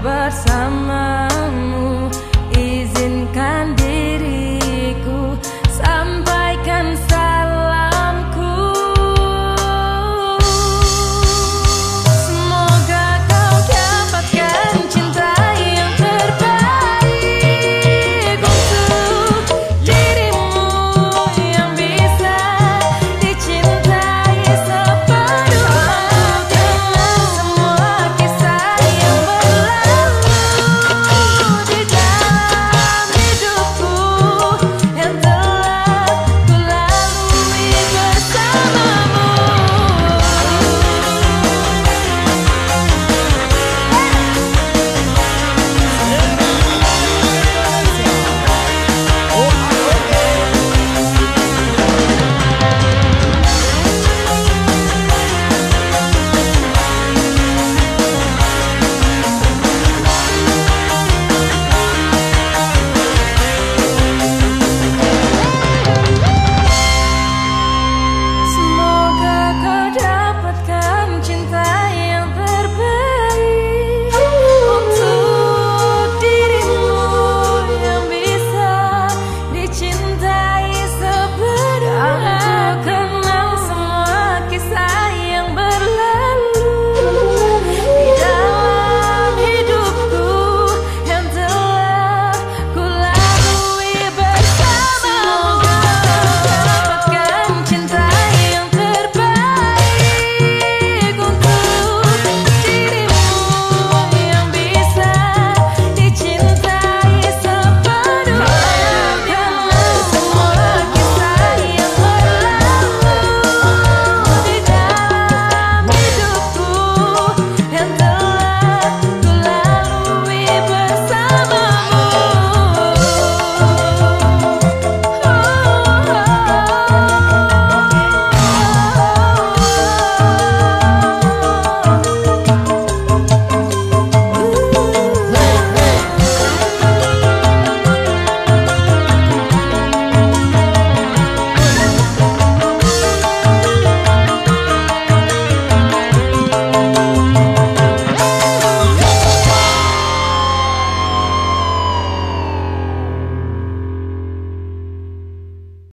bersama